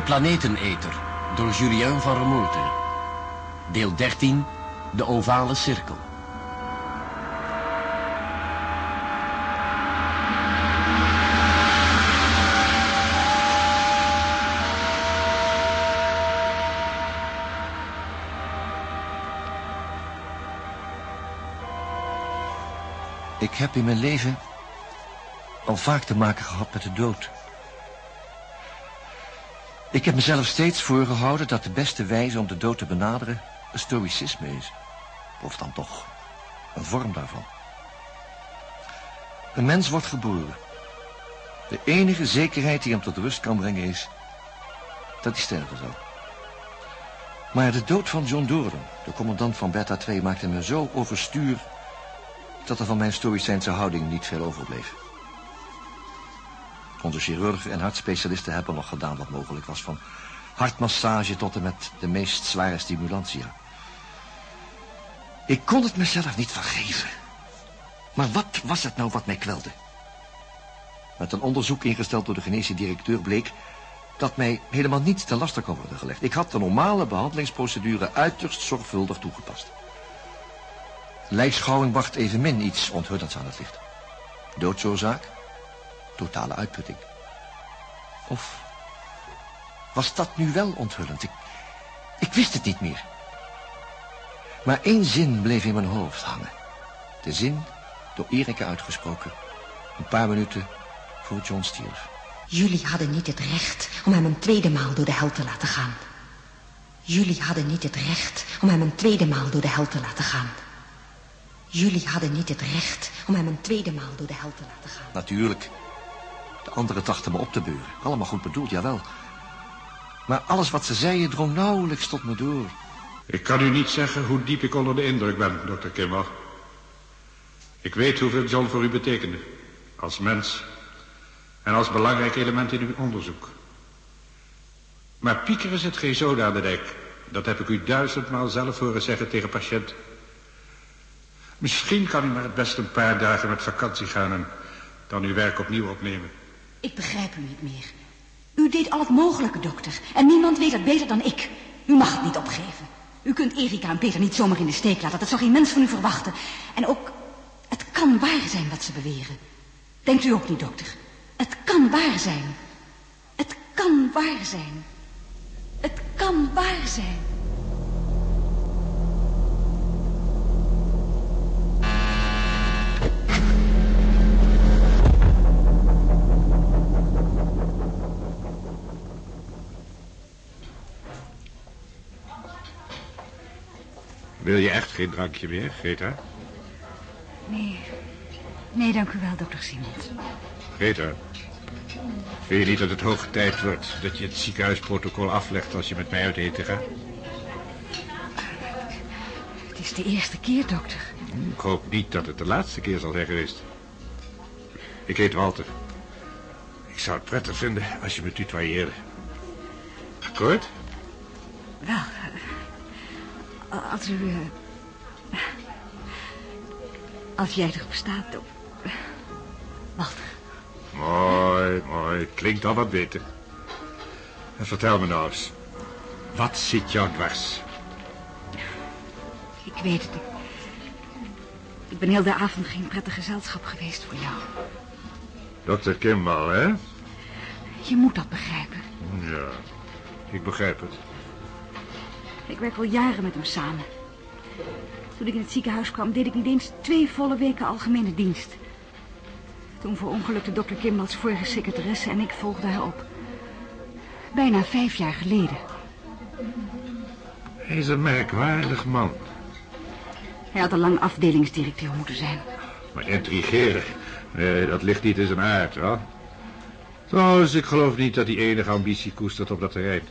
De Planeteneter door Julien van Remoerten. Deel 13, de ovale cirkel. Ik heb in mijn leven al vaak te maken gehad met de dood. Ik heb mezelf steeds voorgehouden dat de beste wijze om de dood te benaderen een stoïcisme is. Of dan toch een vorm daarvan. Een mens wordt geboren. De enige zekerheid die hem tot rust kan brengen is dat hij sterven zal. Maar de dood van John Doran, de commandant van Beta 2, maakte me zo overstuur dat er van mijn stoïcijnse houding niet veel overbleef. Onze chirurgen en hartspecialisten hebben nog gedaan wat mogelijk was... van hartmassage tot en met de meest zware stimulantia. Ik kon het mezelf niet vergeven. Maar wat was het nou wat mij kwelde? Met een onderzoek ingesteld door de genetische directeur bleek... dat mij helemaal niets ten laste kon worden gelegd. Ik had de normale behandelingsprocedure uiterst zorgvuldig toegepast. Lijkschouwing bracht evenmin iets onthullends aan het licht. Doodsoorzaak? Totale uitputting. Of was dat nu wel onthullend? Ik, ik wist het niet meer. Maar één zin bleef in mijn hoofd hangen. De zin, door Erika uitgesproken, een paar minuten voor John stierf. Jullie hadden niet het recht om hem een tweede maal door de hel te laten gaan. Jullie hadden niet het recht om hem een tweede maal door de hel te laten gaan. Jullie hadden niet het recht om hem een tweede maal door de hel te laten gaan. Natuurlijk. De anderen me op te beuren. Allemaal goed bedoeld, jawel. Maar alles wat ze zeiden drong nauwelijks tot me door. Ik kan u niet zeggen hoe diep ik onder de indruk ben, dokter Kimmel. Ik weet hoeveel John voor u betekende. Als mens. En als belangrijk element in uw onderzoek. Maar piekeren zit geen zoden aan de. Dat heb ik u duizendmaal zelf horen zeggen tegen patiënten. Misschien kan u maar het best een paar dagen met vakantie gaan en dan uw werk opnieuw opnemen. Ik begrijp u niet meer. U deed al het mogelijke, dokter. En niemand weet het beter dan ik. U mag het niet opgeven. U kunt Erika en Peter niet zomaar in de steek laten. Dat zou geen mens van u verwachten. En ook, het kan waar zijn wat ze beweren. Denkt u ook niet, dokter? Het kan waar zijn. Het kan waar zijn. Het kan waar zijn. Wil je echt geen drankje meer, Greta? Nee. Nee, dank u wel, dokter Simons. Greta, vind je niet dat het hoog tijd wordt dat je het ziekenhuisprotocol aflegt als je met mij uit eten gaat? Het is de eerste keer, dokter. Ik hoop niet dat het de laatste keer zal zijn geweest. Ik heet Walter. Ik zou het prettig vinden als je me tutoyeerde. Akkoord? Wel, als u... eh, als jij erop staat, dan... Walter, Mooi, mooi. Klinkt al wat beter. En vertel me nou eens. Wat zit jou dwars? ik weet het. Ik, ik ben heel de avond geen prettig gezelschap geweest voor jou. Dokter Kimball, hè? Je moet dat begrijpen. Ja, ik begrijp het. Ik werk al jaren met hem samen. Toen ik in het ziekenhuis kwam, deed ik niet eens twee volle weken algemene dienst. Toen verongelukte dokter Kim als vorige secretaresse en ik volgde haar op. Bijna vijf jaar geleden. Hij is een merkwaardig man. Hij had al lang afdelingsdirecteur moeten zijn. Maar intrigeren, nee, dat ligt niet in zijn aard, hoor. Trouwens, ik geloof niet dat hij enige ambitie koestert op dat terrein.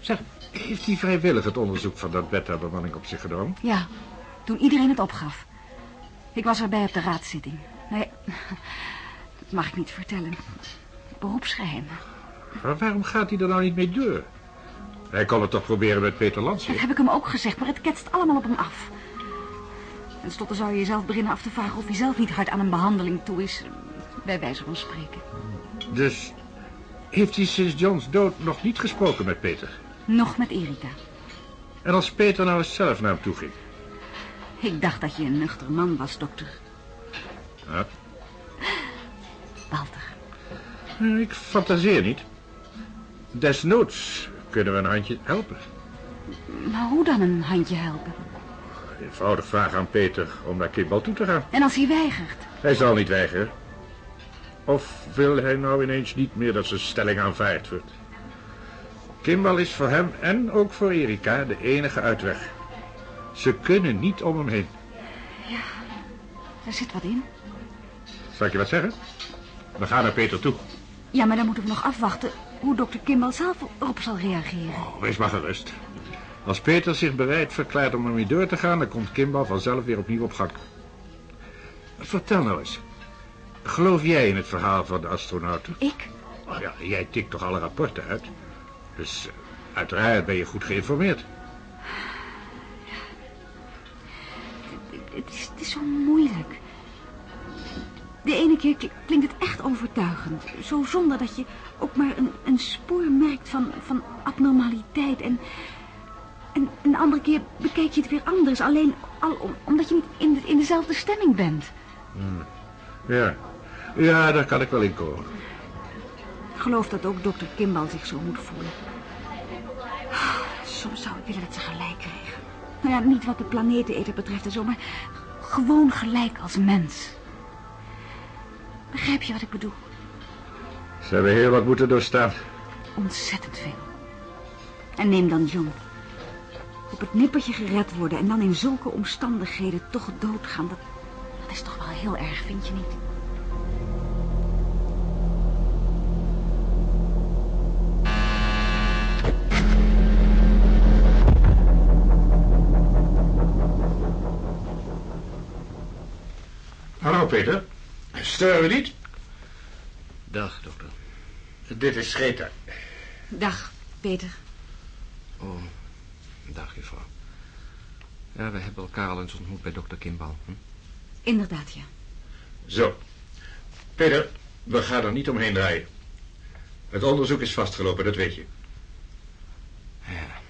Zeg, heeft hij vrijwillig het onderzoek van dat beta-bemanning op zich genomen? Ja, toen iedereen het opgaf. Ik was erbij op de raadszitting. Nee, dat mag ik niet vertellen. Beroepsgeheim. Maar waarom gaat hij er nou niet mee door? Hij kon het toch proberen met Peter Dat Lansje? heb ik hem ook gezegd, maar het ketst allemaal op hem af. En slotte zou je jezelf beginnen af te vragen of hij zelf niet hard aan een behandeling toe is. Bij wijze van spreken. Dus Heeft hij sinds John's dood nog niet gesproken met Peter? Nog met Erika. En als Peter nou eens zelf naar hem toe ging? Ik dacht dat je een nuchter man was, dokter. Ja, Walter. Eh, ik fantaseer niet. Desnoods kunnen we een handje helpen. Maar hoe dan een handje helpen? Eenvoudig vragen aan Peter om naar Kimball toe te gaan. En als hij weigert? Hij zal niet weigeren. Of wil hij nou ineens niet meer dat zijn stelling aanvaard wordt? Kimball is voor hem en ook voor Erika de enige uitweg. Ze kunnen niet om hem heen. Er zit wat in. Zal ik je wat zeggen? We gaan naar Peter toe. Ja, maar dan moeten we nog afwachten hoe dokter Kimball zelf erop zal reageren. Oh, wees maar gerust. Als Peter zich bereid verklaart om ermee door te gaan... dan komt Kimball vanzelf weer opnieuw op gang. Vertel nou eens. Geloof jij in het verhaal van de astronauten? Ik? Oh ja, jij tikt toch alle rapporten uit? Dus eh, uiteraard ben je goed geïnformeerd. Het is, het is zo moeilijk. De ene keer kl- klinkt het echt overtuigend. Zo zonder dat je ook maar een, een spoor merkt van, van abnormaliteit. En, en een andere keer bekijk je het weer anders. Alleen al om- omdat je niet in, de, in dezelfde stemming bent. Ja. Ja, daar kan ik wel in komen. Ik geloof dat ook dokter Kimball zich zo moet voelen. Soms zou ik willen dat ze gelijk kregen. Nou ja, niet wat de planeteneter betreft en zo, maar gewoon gelijk als mens. Begrijp je wat ik bedoel? Ze hebben heel wat moeten doorstaan. Ontzettend veel. En neem dan John. Op het nippertje gered worden en dan in zulke omstandigheden toch doodgaan. Dat, dat is toch wel heel erg, vind je niet? Peter. Steuren we niet? Dag, dokter. Dit is Greta. Dag, Peter. Oh, dag, juffrouw. Ja, we hebben elkaar al eens ontmoet bij dokter Kimball. Hm? Inderdaad, ja. Zo. Peter, we gaan er niet omheen draaien. Het onderzoek is vastgelopen, dat weet je. Ja.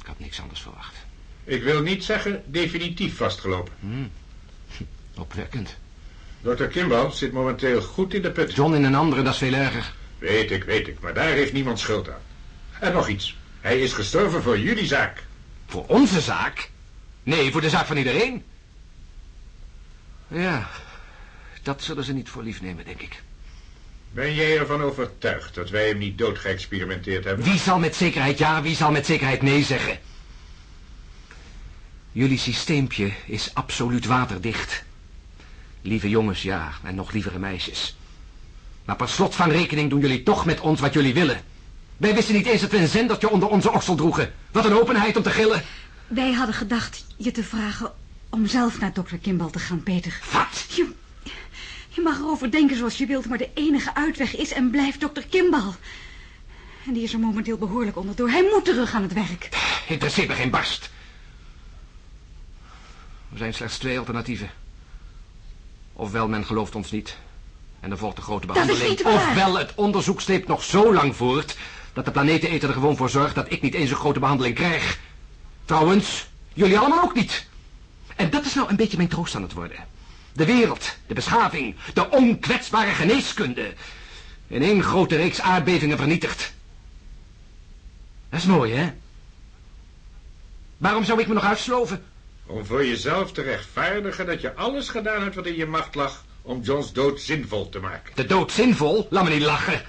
Ik had niks anders verwacht. Ik wil niet zeggen definitief vastgelopen. Opwekkend. Dr. Kimball zit momenteel goed in de put. John in een andere, dat is veel erger. Weet ik, weet ik, maar daar heeft niemand schuld aan. En nog iets. Hij is gestorven voor jullie zaak. Voor onze zaak? Nee, voor de zaak van iedereen. Ja, dat zullen ze niet voor lief nemen, denk ik. Ben jij ervan overtuigd dat wij hem niet dood geëxperimenteerd hebben? Wie zal met zekerheid ja, wie zal met zekerheid nee zeggen? Jullie systeempje is absoluut waterdicht. Lieve jongens, ja, en nog lievere meisjes. Maar per slot van rekening doen jullie toch met ons wat jullie willen. Wij wisten niet eens dat we een zendertje onder onze oksel droegen. Wat een openheid om te gillen. Wij hadden gedacht je te vragen om zelf naar dokter Kimball te gaan, Peter. Wat? Je, je mag erover denken zoals je wilt, maar de enige uitweg is en blijft dokter Kimball. En die is er momenteel behoorlijk onderdoor. Hij moet terug aan het werk. Interesseert me geen barst. Er zijn slechts twee alternatieven. Ofwel men gelooft ons niet. En er volgt een grote Dat is behandeling. niet waar. Ofwel het onderzoek sleept nog zo lang voort... dat de planeteneter er gewoon voor zorgt dat ik niet eens een grote behandeling krijg. Trouwens, jullie allemaal ook niet. En dat is nou een beetje mijn troost aan het worden. De wereld, de beschaving, de onkwetsbare geneeskunde. In één grote reeks aardbevingen vernietigd. Dat is mooi, hè? Waarom zou ik me nog uitsloven? Om voor jezelf te rechtvaardigen dat je alles gedaan hebt wat in je macht lag... om Johns dood zinvol te maken. De dood zinvol? Laat me niet lachen.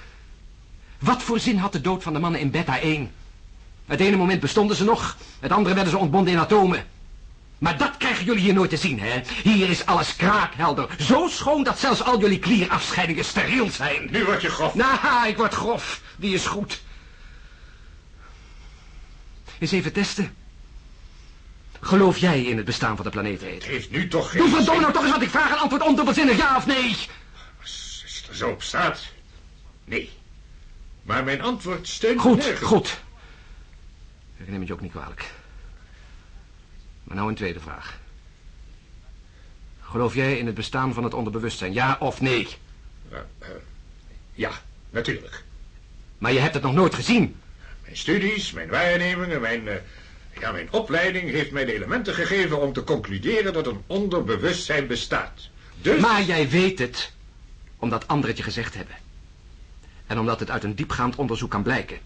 Wat voor zin had de dood van de mannen in Beta 1? Het ene moment bestonden ze nog, het andere werden ze ontbonden in atomen. Maar dat krijgen jullie hier nooit te zien, hè? Hier is alles kraakhelder. Zo schoon dat zelfs al jullie klierafscheidingen steriel zijn. Nu word je grof. Nou, ik word grof. Die is goed. Eens even testen. Geloof jij in het bestaan van de planeet Het heeft nu toch geen Doe verdomme nou toch eens wat ik vraag een antwoord ondubbelzinnig ja of nee. Als het er zo op staat. Nee. Maar mijn antwoord steunt Goed, nergens. goed. Ik neem het je ook niet kwalijk. Maar nou een tweede vraag. Geloof jij in het bestaan van het onderbewustzijn, ja of nee? Ja, eh, ja, Natuurlijk. Maar je hebt het nog nooit gezien. Mijn studies, mijn waarnemingen, mijn, uh, ja, mijn opleiding heeft mij de elementen gegeven om te concluderen dat een onderbewustzijn bestaat. Dus... Maar jij weet het, omdat anderen het je gezegd hebben. En omdat het uit een diepgaand onderzoek kan blijken.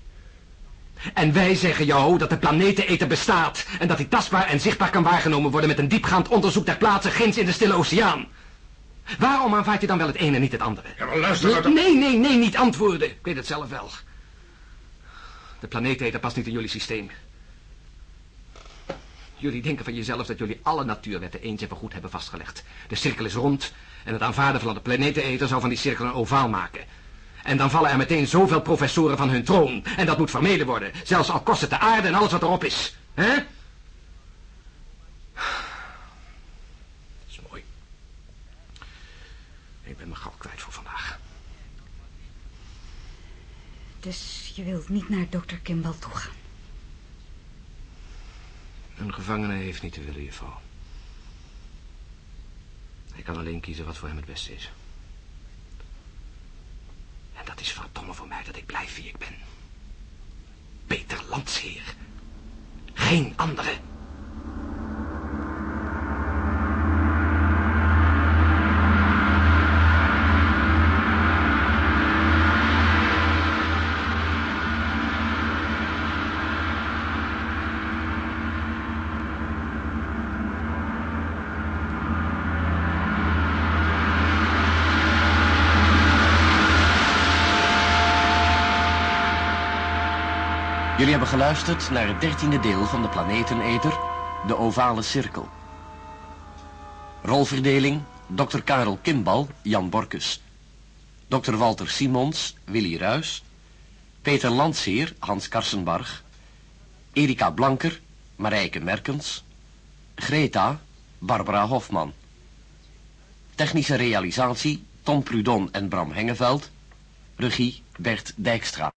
En wij zeggen jou dat de planeteneter bestaat... en dat hij tastbaar en zichtbaar kan waargenomen worden... met een diepgaand onderzoek ter plaatse ginds in de Stille Oceaan. Waarom aanvaard je dan wel het ene en niet het andere? Ja, maar luister... Nee, nee, nee, nee, niet antwoorden. Ik weet het zelf wel. De planeeteter past niet in jullie systeem. Jullie denken van jezelf dat jullie alle natuurwetten eens en goed hebben vastgelegd. De cirkel is rond en het aanvaarden van de planeteneter zou van die cirkel een ovaal maken. En dan vallen er meteen zoveel professoren van hun troon. En dat moet vermeden worden. Zelfs al kost het de aarde en alles wat erop is. hè? Dat is mooi. Ik ben mijn gauw kwijt voor vandaag. Dus je wilt niet naar dokter Kimball toe gaan? Een gevangene heeft niet te willen, juffrouw. Hij kan alleen kiezen wat voor hem het beste is. En dat is verdomme voor mij dat ik blijf wie ik ben. Peter Landsheer. Geen andere. Jullie hebben geluisterd naar het dertiende deel van de Planeteneter, de ovale cirkel. Rolverdeling, Dr. Karel Kimbal, Jan Borkus. Dr. Walter Simons, Willy Ruis. Peter Landseer, Hans Karsenbarg. Erika Blanker, Marijke Merkens. Greta, Barbara Hofman. Technische realisatie, Tom Prudon en Bram Hengeveld. Regie, Bert Dijkstra.